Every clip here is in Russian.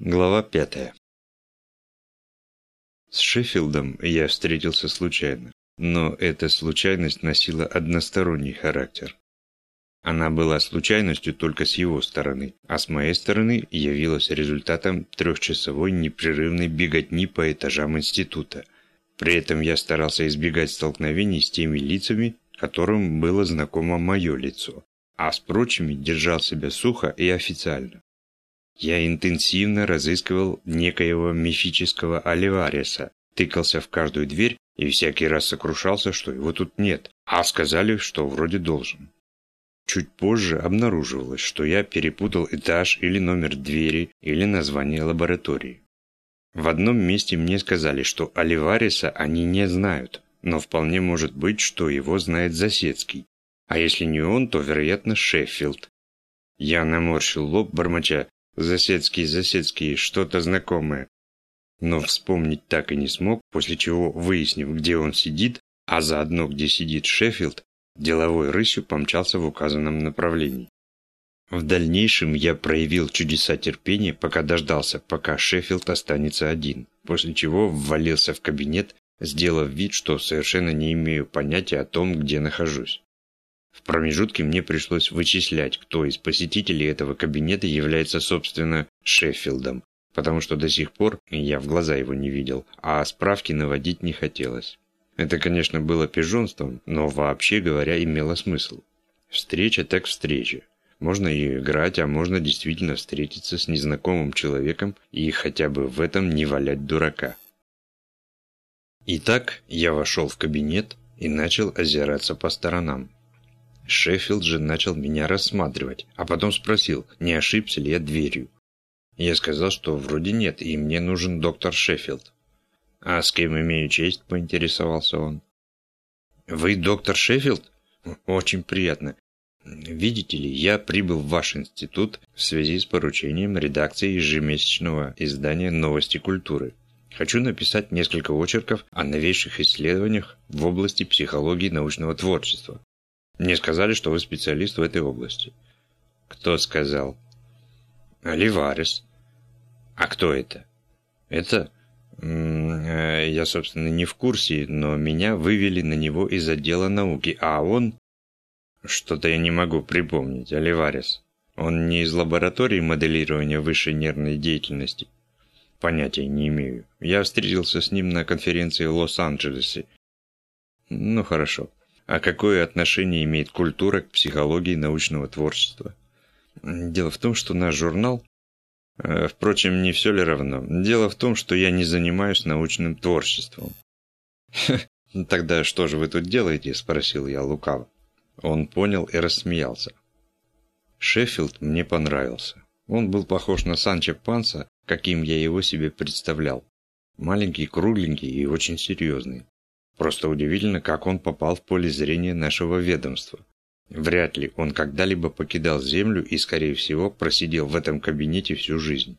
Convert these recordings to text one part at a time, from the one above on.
Глава пятая. С Шеффилдом я встретился случайно, но эта случайность носила односторонний характер. Она была случайностью только с его стороны, а с моей стороны явилась результатом трехчасовой непрерывной беготни по этажам института. При этом я старался избегать столкновений с теми лицами, которым было знакомо мое лицо, а с прочими держал себя сухо и официально. Я интенсивно разыскивал некоего мифического Оливареса, тыкался в каждую дверь и всякий раз сокрушался, что его тут нет, а сказали, что вроде должен. Чуть позже обнаруживалось, что я перепутал этаж или номер двери или название лаборатории. В одном месте мне сказали, что Оливареса они не знают, но вполне может быть, что его знает Засецкий. А если не он, то, вероятно, Шеффилд. Я наморщил лоб, бормоча Засецкий, Засецкий, что-то знакомое. Но вспомнить так и не смог, после чего, выяснив, где он сидит, а заодно, где сидит Шеффилд, деловой рысью помчался в указанном направлении. В дальнейшем я проявил чудеса терпения, пока дождался, пока Шеффилд останется один, после чего ввалился в кабинет, сделав вид, что совершенно не имею понятия о том, где нахожусь. В промежутке мне пришлось вычислять, кто из посетителей этого кабинета является, собственно, Шеффилдом, потому что до сих пор я в глаза его не видел, а справки наводить не хотелось. Это, конечно, было пижонством, но вообще говоря имело смысл. Встреча так встреча. Можно и играть, а можно действительно встретиться с незнакомым человеком и хотя бы в этом не валять дурака. Итак, я вошел в кабинет и начал озираться по сторонам. Шеффилд же начал меня рассматривать, а потом спросил, не ошибся ли я дверью. Я сказал, что вроде нет, и мне нужен доктор Шеффилд. «А с кем имею честь?» – поинтересовался он. «Вы доктор Шеффилд? Очень приятно. Видите ли, я прибыл в ваш институт в связи с поручением редакции ежемесячного издания «Новости культуры». Хочу написать несколько очерков о новейших исследованиях в области психологии научного творчества. Мне сказали, что вы специалист в этой области. Кто сказал? Оливарес. А кто это? Это? Э, я, собственно, не в курсе, но меня вывели на него из отдела науки, а он... Что-то я не могу припомнить, Оливарес. Он не из лаборатории моделирования высшей нервной деятельности? Понятия не имею. Я встретился с ним на конференции в Лос-Анджелесе. Ну, хорошо. А какое отношение имеет культура к психологии научного творчества? Дело в том, что наш журнал... Э, впрочем, не все ли равно? Дело в том, что я не занимаюсь научным творчеством. «Тогда что же вы тут делаете?» – спросил я лукаво. Он понял и рассмеялся. Шеффилд мне понравился. Он был похож на Санчо Панса, каким я его себе представлял. Маленький, кругленький и очень серьезный. Просто удивительно, как он попал в поле зрения нашего ведомства. Вряд ли он когда-либо покидал Землю и, скорее всего, просидел в этом кабинете всю жизнь.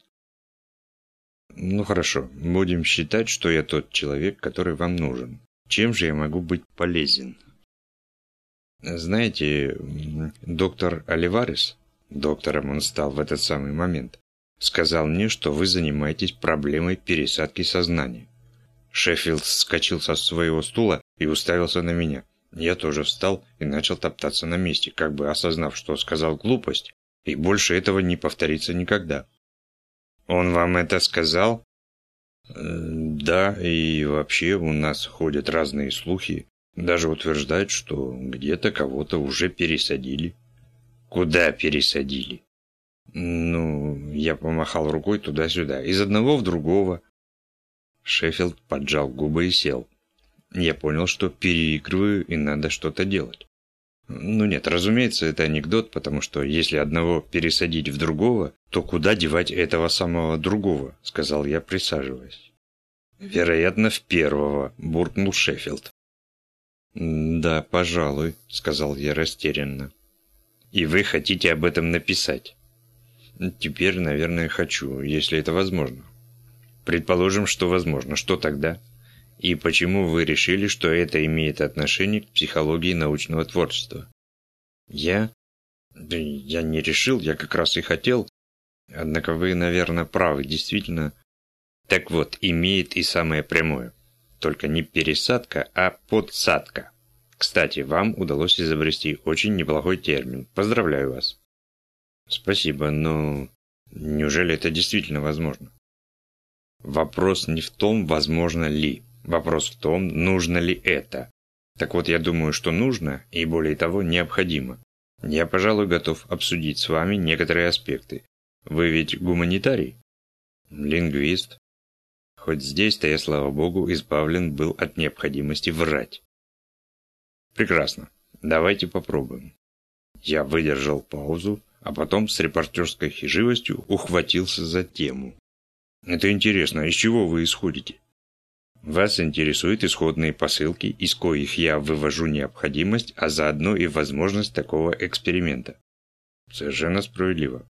Ну хорошо, будем считать, что я тот человек, который вам нужен. Чем же я могу быть полезен? Знаете, доктор Оливарес, доктором он стал в этот самый момент, сказал мне, что вы занимаетесь проблемой пересадки сознания. Шеффилд вскочил со своего стула и уставился на меня. Я тоже встал и начал топтаться на месте, как бы осознав, что сказал глупость, и больше этого не повторится никогда. «Он вам это сказал?» «Э, «Да, и вообще у нас ходят разные слухи. Даже утверждают, что где-то кого-то уже пересадили». «Куда пересадили?» «Ну, я помахал рукой туда-сюда, из одного в другого». Шеффилд поджал губы и сел. Я понял, что переигрываю и надо что-то делать. Ну нет, разумеется, это анекдот, потому что если одного пересадить в другого, то куда девать этого самого другого, сказал я, присаживаясь. Вероятно, в первого, буркнул Шеффилд. Да, пожалуй, сказал я растерянно. И вы хотите об этом написать? Теперь, наверное, хочу, если это возможно. Предположим, что возможно. Что тогда? И почему вы решили, что это имеет отношение к психологии научного творчества? Я? Да я не решил, я как раз и хотел. Однако вы, наверное, правы, действительно. Так вот, имеет и самое прямое. Только не пересадка, а подсадка. Кстати, вам удалось изобрести очень неплохой термин. Поздравляю вас. Спасибо, но неужели это действительно возможно? Вопрос не в том, возможно ли. Вопрос в том, нужно ли это. Так вот, я думаю, что нужно, и более того, необходимо. Я, пожалуй, готов обсудить с вами некоторые аспекты. Вы ведь гуманитарий? Лингвист. Хоть здесь-то я, слава богу, избавлен был от необходимости врать. Прекрасно. Давайте попробуем. Я выдержал паузу, а потом с репортерской хиживостью ухватился за тему. Это интересно, из чего вы исходите? Вас интересуют исходные посылки, из коих я вывожу необходимость, а заодно и возможность такого эксперимента. Совершенно справедливо.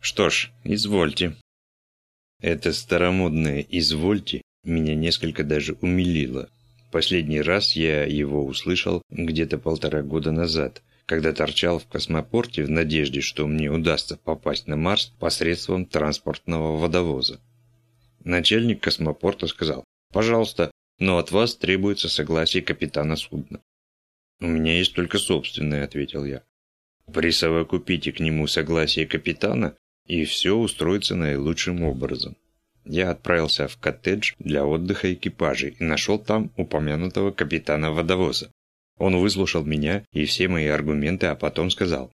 Что ж, извольте. Это старомодное «извольте» меня несколько даже умилило. Последний раз я его услышал где-то полтора года назад, когда торчал в космопорте в надежде, что мне удастся попасть на Марс посредством транспортного водовоза. Начальник космопорта сказал, «Пожалуйста, но от вас требуется согласие капитана судна». «У меня есть только собственное», — ответил я. «Присовокупите к нему согласие капитана, и все устроится наилучшим образом». Я отправился в коттедж для отдыха экипажей и нашел там упомянутого капитана водовоза. Он выслушал меня и все мои аргументы, а потом сказал.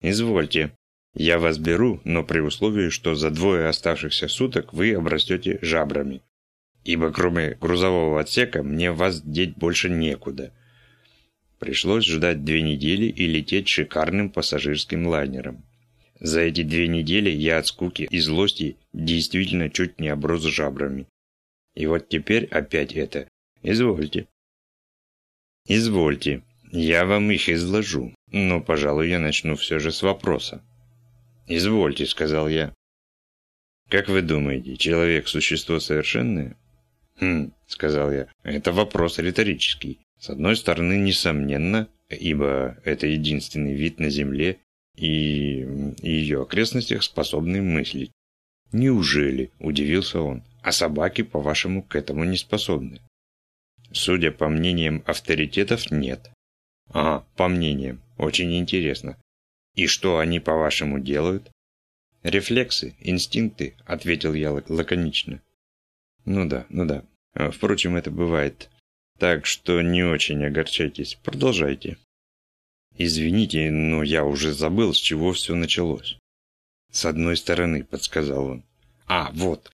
«Извольте, я вас беру, но при условии, что за двое оставшихся суток вы обрастете жабрами. Ибо кроме грузового отсека мне вас деть больше некуда». Пришлось ждать две недели и лететь шикарным пассажирским лайнером. За эти две недели я от скуки и злости действительно чуть не оброс жабрами. И вот теперь опять это. Извольте. Извольте. Я вам их изложу, но, пожалуй, я начну все же с вопроса. «Извольте», — сказал я. «Как вы думаете, человек – существо совершенное?» «Хм», – сказал я, – «это вопрос риторический. С одной стороны, несомненно, ибо это единственный вид на Земле и ее окрестностях способный мыслить. «Неужели?» – удивился он. «А собаки, по-вашему, к этому не способны?» «Судя по мнениям авторитетов, нет». «А, по мнениям. Очень интересно. И что они, по-вашему, делают? Рефлексы, инстинкты, ответил я лаконично. Ну да, ну да. А, впрочем, это бывает. Так что не очень огорчайтесь. Продолжайте. Извините, но я уже забыл, с чего все началось. С одной стороны, подсказал он. А, вот.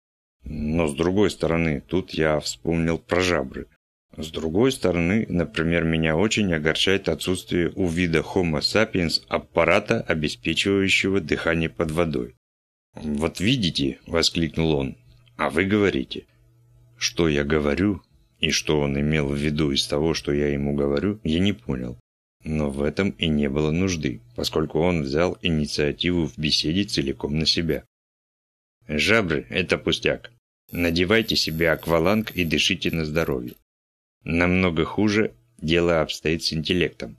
Но с другой стороны, тут я вспомнил про жабры. С другой стороны, например, меня очень огорчает отсутствие у вида Homo sapiens аппарата, обеспечивающего дыхание под водой. «Вот видите», – воскликнул он, – «а вы говорите». Что я говорю и что он имел в виду из того, что я ему говорю, я не понял. Но в этом и не было нужды, поскольку он взял инициативу в беседе целиком на себя. «Жабры – это пустяк. Надевайте себе акваланг и дышите на здоровье. Намного хуже дело обстоит с интеллектом.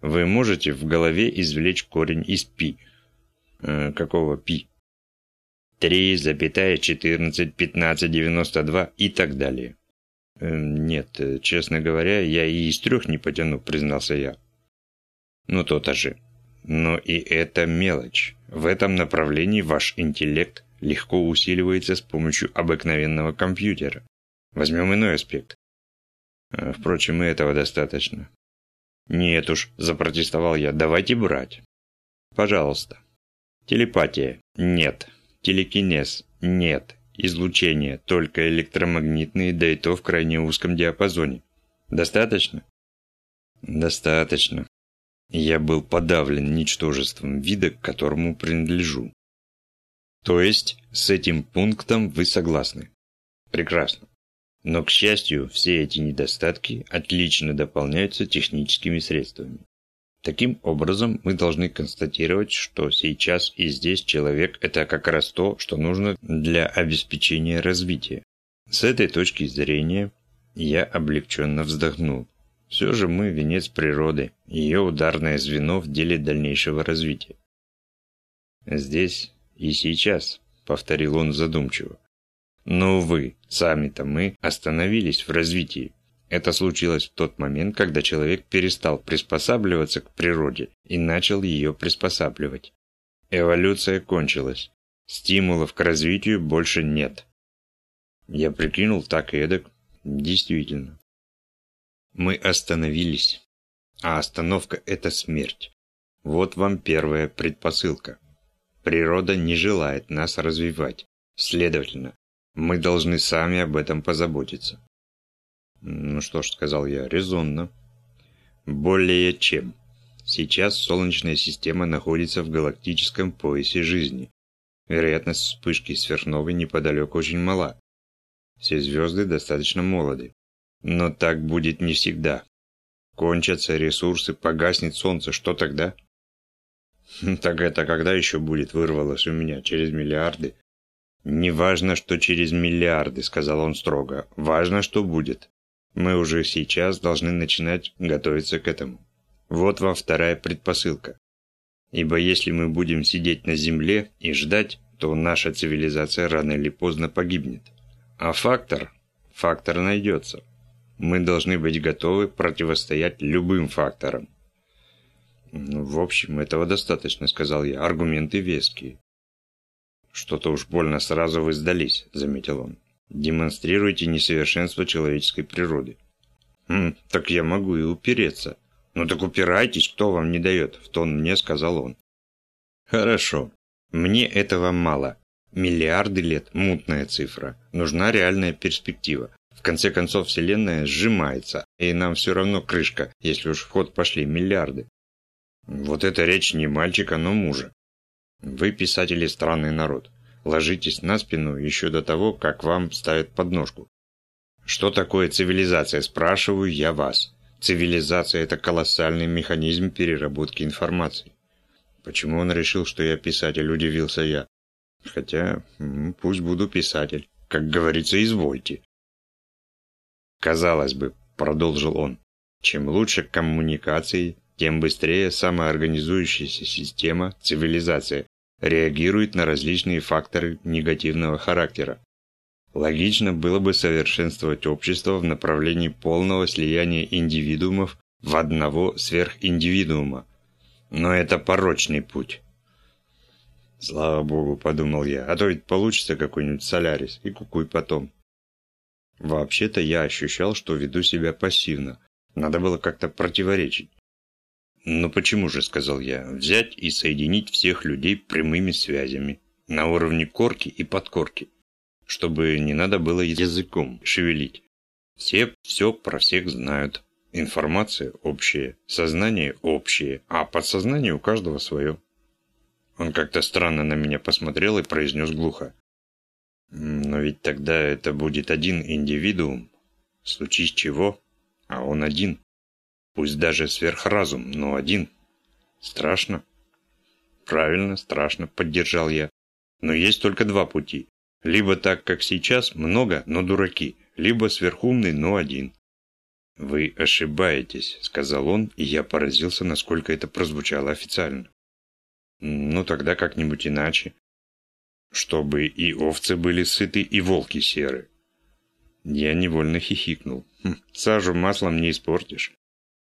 Вы можете в голове извлечь корень из пи. Э, какого пи? 3, запятая 14, 15, 92 и так далее. Э, нет, честно говоря, я и из трех не потяну, признался я. Ну то-то же. Но и это мелочь. В этом направлении ваш интеллект легко усиливается с помощью обыкновенного компьютера. Возьмем иной аспект. А, впрочем, и этого достаточно. Нет уж, запротестовал я, давайте брать. Пожалуйста. Телепатия. Нет. Телекинез. Нет. Излучение. Только электромагнитные, да и то в крайне узком диапазоне. Достаточно? Достаточно. Я был подавлен ничтожеством вида, к которому принадлежу. То есть, с этим пунктом вы согласны? Прекрасно. Но, к счастью, все эти недостатки отлично дополняются техническими средствами. Таким образом, мы должны констатировать, что сейчас и здесь человек – это как раз то, что нужно для обеспечения развития. С этой точки зрения я облегченно вздохнул. Все же мы – венец природы, ее ударное звено в деле дальнейшего развития. Здесь «И сейчас», — повторил он задумчиво. «Но, увы, сами-то мы остановились в развитии. Это случилось в тот момент, когда человек перестал приспосабливаться к природе и начал ее приспосабливать. Эволюция кончилась. Стимулов к развитию больше нет. Я прикинул так и эдак. Действительно. Мы остановились. А остановка – это смерть. Вот вам первая предпосылка. Природа не желает нас развивать. Следовательно, мы должны сами об этом позаботиться. Ну что ж, сказал я, резонно. Более чем. Сейчас Солнечная система находится в галактическом поясе жизни. Вероятность вспышки сверхновой неподалеку очень мала. Все звезды достаточно молоды. Но так будет не всегда. Кончатся ресурсы, погаснет солнце, что тогда? Так это когда еще будет, вырвалось у меня, через миллиарды? Не важно, что через миллиарды, сказал он строго. Важно, что будет. Мы уже сейчас должны начинать готовиться к этому. Вот вам вторая предпосылка. Ибо если мы будем сидеть на земле и ждать, то наша цивилизация рано или поздно погибнет. А фактор? Фактор найдется. Мы должны быть готовы противостоять любым факторам. Ну, в общем, этого достаточно, сказал я. Аргументы веские. Что-то уж больно сразу вы сдались, заметил он. Демонстрируете несовершенство человеческой природы. Хм, так я могу и упереться. «Ну так упирайтесь, кто вам не дает», – в тон мне сказал он. «Хорошо. Мне этого мало. Миллиарды лет – мутная цифра. Нужна реальная перспектива. В конце концов, Вселенная сжимается, и нам все равно крышка, если уж в ход пошли миллиарды. Вот это речь не мальчика, но мужа. Вы, писатели, странный народ. Ложитесь на спину еще до того, как вам ставят подножку. Что такое цивилизация, спрашиваю я вас. Цивилизация – это колоссальный механизм переработки информации. Почему он решил, что я писатель, удивился я. Хотя, пусть буду писатель. Как говорится, извольте. Казалось бы, продолжил он, чем лучше коммуникации, тем быстрее самоорганизующаяся система, цивилизация, реагирует на различные факторы негативного характера. Логично было бы совершенствовать общество в направлении полного слияния индивидуумов в одного сверхиндивидуума. Но это порочный путь. Слава богу, подумал я, а то ведь получится какой-нибудь солярис и кукуй потом. Вообще-то я ощущал, что веду себя пассивно. Надо было как-то противоречить. «Ну почему же, — сказал я, — взять и соединить всех людей прямыми связями, на уровне корки и подкорки чтобы не надо было языком шевелить. Все все про всех знают. Информация общая, сознание общее, а подсознание у каждого свое. Он как-то странно на меня посмотрел и произнес глухо. Но ведь тогда это будет один индивидуум. Случись чего, а он один. Пусть даже сверхразум, но один. Страшно? Правильно, страшно, поддержал я. Но есть только два пути. Либо так, как сейчас, много, но дураки, либо сверхумный, но один. «Вы ошибаетесь», — сказал он, и я поразился, насколько это прозвучало официально. «Ну, тогда как-нибудь иначе. Чтобы и овцы были сыты, и волки серы». Я невольно хихикнул. Хм, «Сажу маслом не испортишь.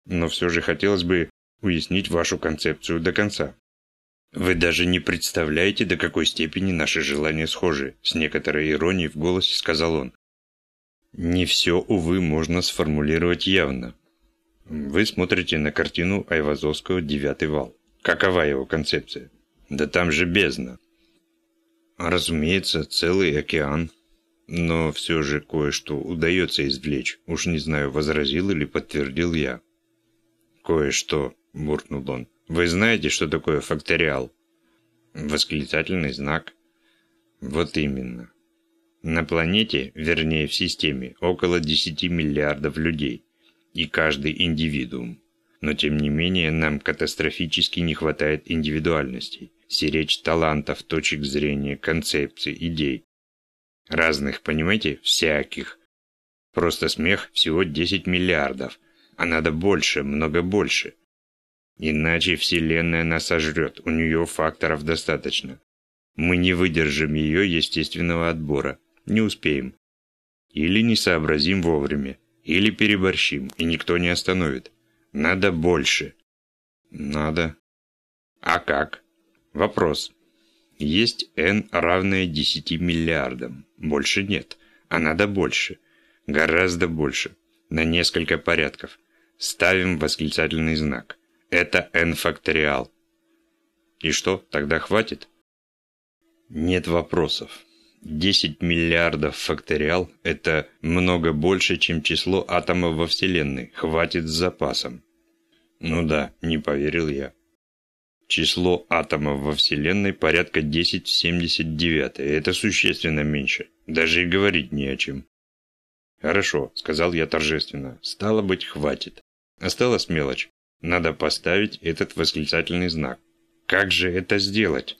Но все же хотелось бы уяснить вашу концепцию до конца». Вы даже не представляете, до какой степени наши желания схожи, с некоторой иронией в голосе сказал он. Не все, увы, можно сформулировать явно. Вы смотрите на картину Айвазовского «Девятый вал». Какова его концепция? Да там же бездна. Разумеется, целый океан. Но все же кое-что удается извлечь. Уж не знаю, возразил или подтвердил я. Кое-что, буркнул он. Вы знаете, что такое факториал? Восклицательный знак. Вот именно. На планете, вернее в системе, около 10 миллиардов людей. И каждый индивидуум. Но тем не менее нам катастрофически не хватает индивидуальностей, сиречь талантов, точек зрения, концепций, идей. Разных, понимаете, всяких. Просто смех всего 10 миллиардов, а надо больше, много больше. Иначе Вселенная нас сожрет, у нее факторов достаточно. Мы не выдержим ее естественного отбора. Не успеем. Или не сообразим вовремя, или переборщим, и никто не остановит. Надо больше. Надо. А как? Вопрос. Есть n равное 10 миллиардам. Больше нет. А надо больше. Гораздо больше. На несколько порядков. Ставим восклицательный знак. Это n факториал. И что, тогда хватит? Нет вопросов. 10 миллиардов факториал – это много больше, чем число атомов во Вселенной. Хватит с запасом. Ну да, не поверил я. Число атомов во Вселенной порядка 10 в 79. Это существенно меньше. Даже и говорить не о чем. «Хорошо», – сказал я торжественно. «Стало быть, хватит. Осталась мелочь. Надо поставить этот восклицательный знак. Как же это сделать?»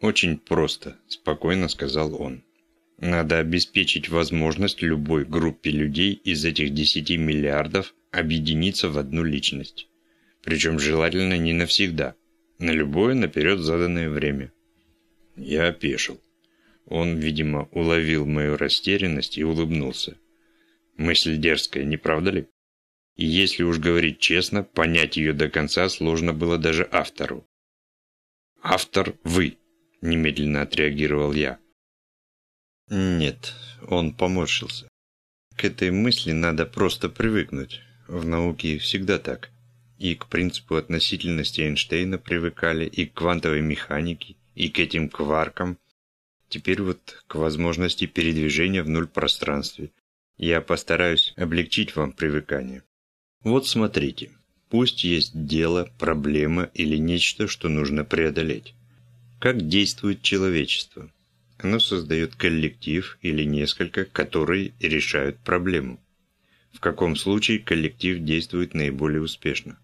«Очень просто», – спокойно сказал он. «Надо обеспечить возможность любой группе людей из этих 10 миллиардов объединиться в одну личность. Причем желательно не навсегда, на любое наперед заданное время». Я опешил. Он, видимо, уловил мою растерянность и улыбнулся. Мысль дерзкая, не правда ли? И если уж говорить честно, понять ее до конца сложно было даже автору. «Автор вы», – немедленно отреагировал я. Нет, он поморщился. К этой мысли надо просто привыкнуть. В науке всегда так. И к принципу относительности Эйнштейна привыкали, и к квантовой механике, и к этим кваркам. Теперь вот к возможности передвижения в нуль пространстве. Я постараюсь облегчить вам привыкание. Вот смотрите. Пусть есть дело, проблема или нечто, что нужно преодолеть. Как действует человечество? Оно создает коллектив или несколько, которые решают проблему. В каком случае коллектив действует наиболее успешно?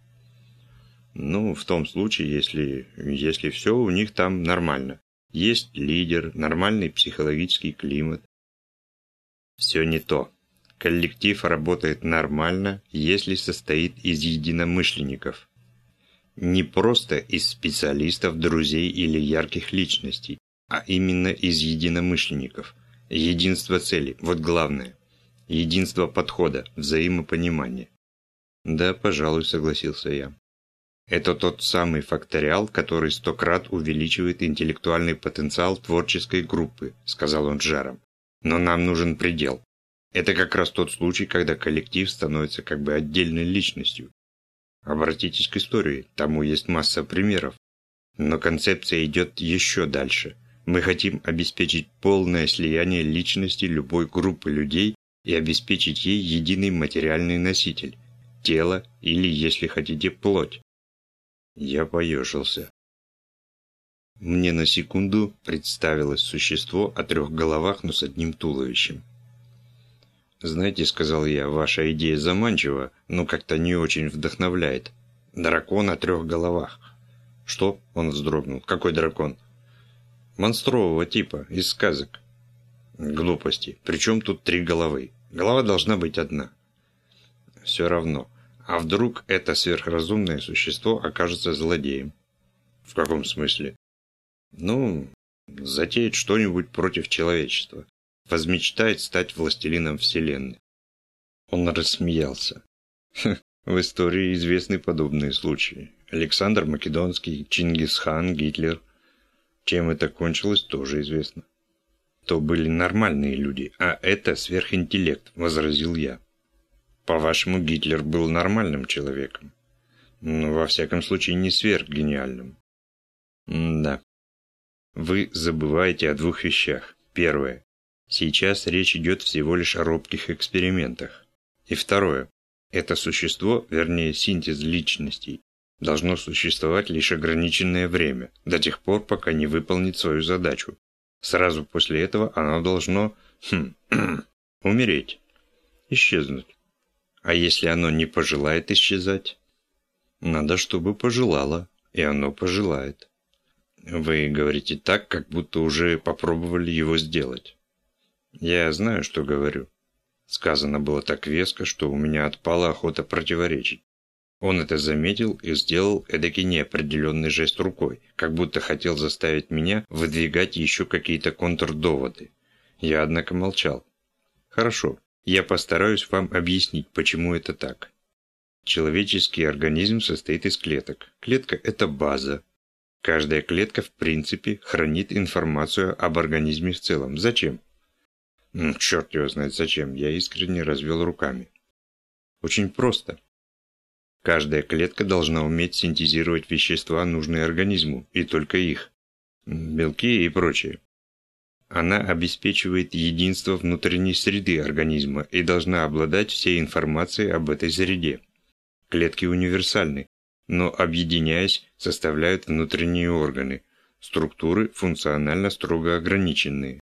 Ну, в том случае, если, если все у них там нормально. Есть лидер, нормальный психологический климат. Все не то. Коллектив работает нормально, если состоит из единомышленников не просто из специалистов, друзей или ярких личностей, а именно из единомышленников. Единство цели – вот главное. Единство подхода, взаимопонимание. Да, пожалуй, согласился я. Это тот самый факториал, который сто крат увеличивает интеллектуальный потенциал творческой группы, сказал он жаром. Но нам нужен предел. Это как раз тот случай, когда коллектив становится как бы отдельной личностью, Обратитесь к истории, тому есть масса примеров. Но концепция идет еще дальше. Мы хотим обеспечить полное слияние личности любой группы людей и обеспечить ей единый материальный носитель – тело или, если хотите, плоть. Я поежился. Мне на секунду представилось существо о трех головах, но с одним туловищем. «Знаете, — сказал я, — ваша идея заманчива, но как-то не очень вдохновляет. Дракон о трех головах». «Что?» — он вздрогнул. «Какой дракон?» «Монстрового типа, из сказок». «Глупости. Причем тут три головы? Голова должна быть одна». «Все равно. А вдруг это сверхразумное существо окажется злодеем?» «В каком смысле?» «Ну, затеет что-нибудь против человечества возмечтает стать властелином вселенной. Он рассмеялся. В истории известны подобные случаи. Александр Македонский, Чингисхан, Гитлер. Чем это кончилось, тоже известно. То были нормальные люди, а это сверхинтеллект, возразил я. По-вашему, Гитлер был нормальным человеком? Ну, во всяком случае, не сверхгениальным. М да. Вы забываете о двух вещах. Первое. Сейчас речь идет всего лишь о робких экспериментах. И второе. Это существо, вернее синтез личностей, должно существовать лишь ограниченное время, до тех пор, пока не выполнит свою задачу. Сразу после этого оно должно хм, умереть, исчезнуть. А если оно не пожелает исчезать? Надо, чтобы пожелало, и оно пожелает. Вы говорите так, как будто уже попробовали его сделать. Я знаю, что говорю. Сказано было так веско, что у меня отпала охота противоречить. Он это заметил и сделал эдакий неопределенный жест рукой, как будто хотел заставить меня выдвигать еще какие-то контрдоводы. Я, однако, молчал. «Хорошо, я постараюсь вам объяснить, почему это так. Человеческий организм состоит из клеток. Клетка – это база. Каждая клетка, в принципе, хранит информацию об организме в целом. Зачем? Черт его знает зачем. Я искренне развел руками. Очень просто. Каждая клетка должна уметь синтезировать вещества, нужные организму, и только их. Белки и прочее. Она обеспечивает единство внутренней среды организма и должна обладать всей информацией об этой среде. Клетки универсальны, но объединяясь, составляют внутренние органы, структуры функционально строго ограниченные.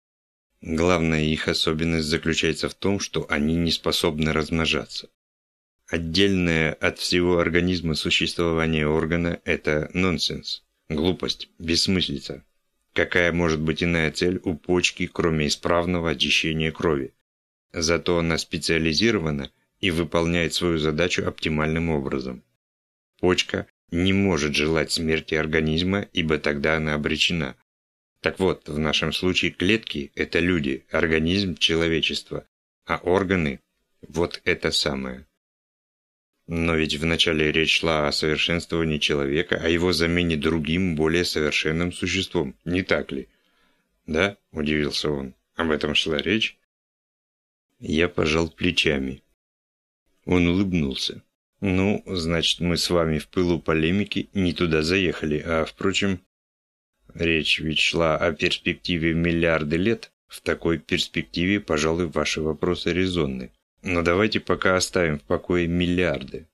Главная их особенность заключается в том, что они не способны размножаться. Отдельное от всего организма существование органа – это нонсенс, глупость, бессмыслица. Какая может быть иная цель у почки, кроме исправного очищения крови? Зато она специализирована и выполняет свою задачу оптимальным образом. Почка не может желать смерти организма, ибо тогда она обречена. Так вот, в нашем случае клетки – это люди, организм – человечество, а органы – вот это самое. Но ведь вначале речь шла о совершенствовании человека, о его замене другим, более совершенным существом, не так ли? Да, удивился он. Об этом шла речь? Я пожал плечами. Он улыбнулся. Ну, значит, мы с вами в пылу полемики не туда заехали, а, впрочем, речь ведь шла о перспективе миллиарды лет. В такой перспективе, пожалуй, ваши вопросы резонны. Но давайте пока оставим в покое миллиарды.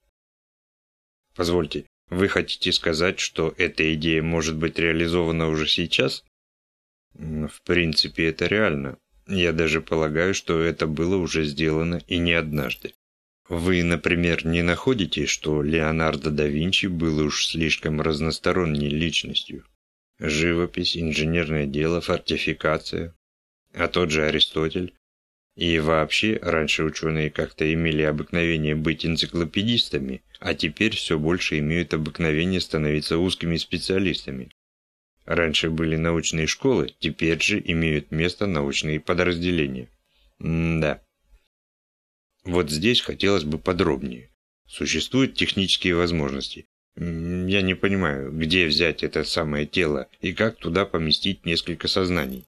Позвольте, вы хотите сказать, что эта идея может быть реализована уже сейчас? В принципе, это реально. Я даже полагаю, что это было уже сделано и не однажды. Вы, например, не находите, что Леонардо да Винчи был уж слишком разносторонней личностью? Живопись, инженерное дело, фортификация. А тот же Аристотель и вообще, раньше ученые как-то имели обыкновение быть энциклопедистами, а теперь все больше имеют обыкновение становиться узкими специалистами. Раньше были научные школы, теперь же имеют место научные подразделения. М-да. Вот здесь хотелось бы подробнее. Существуют технические возможности. Я не понимаю, где взять это самое тело и как туда поместить несколько сознаний.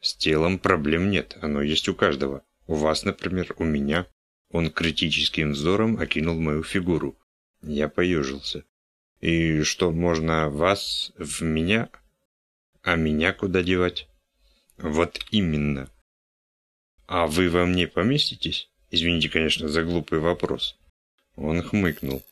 С телом проблем нет, оно есть у каждого. У вас, например, у меня. Он критическим взором окинул мою фигуру. Я поежился. И что, можно вас в меня? А меня куда девать? Вот именно. А вы во мне поместитесь? Извините, конечно, за глупый вопрос. Он хмыкнул.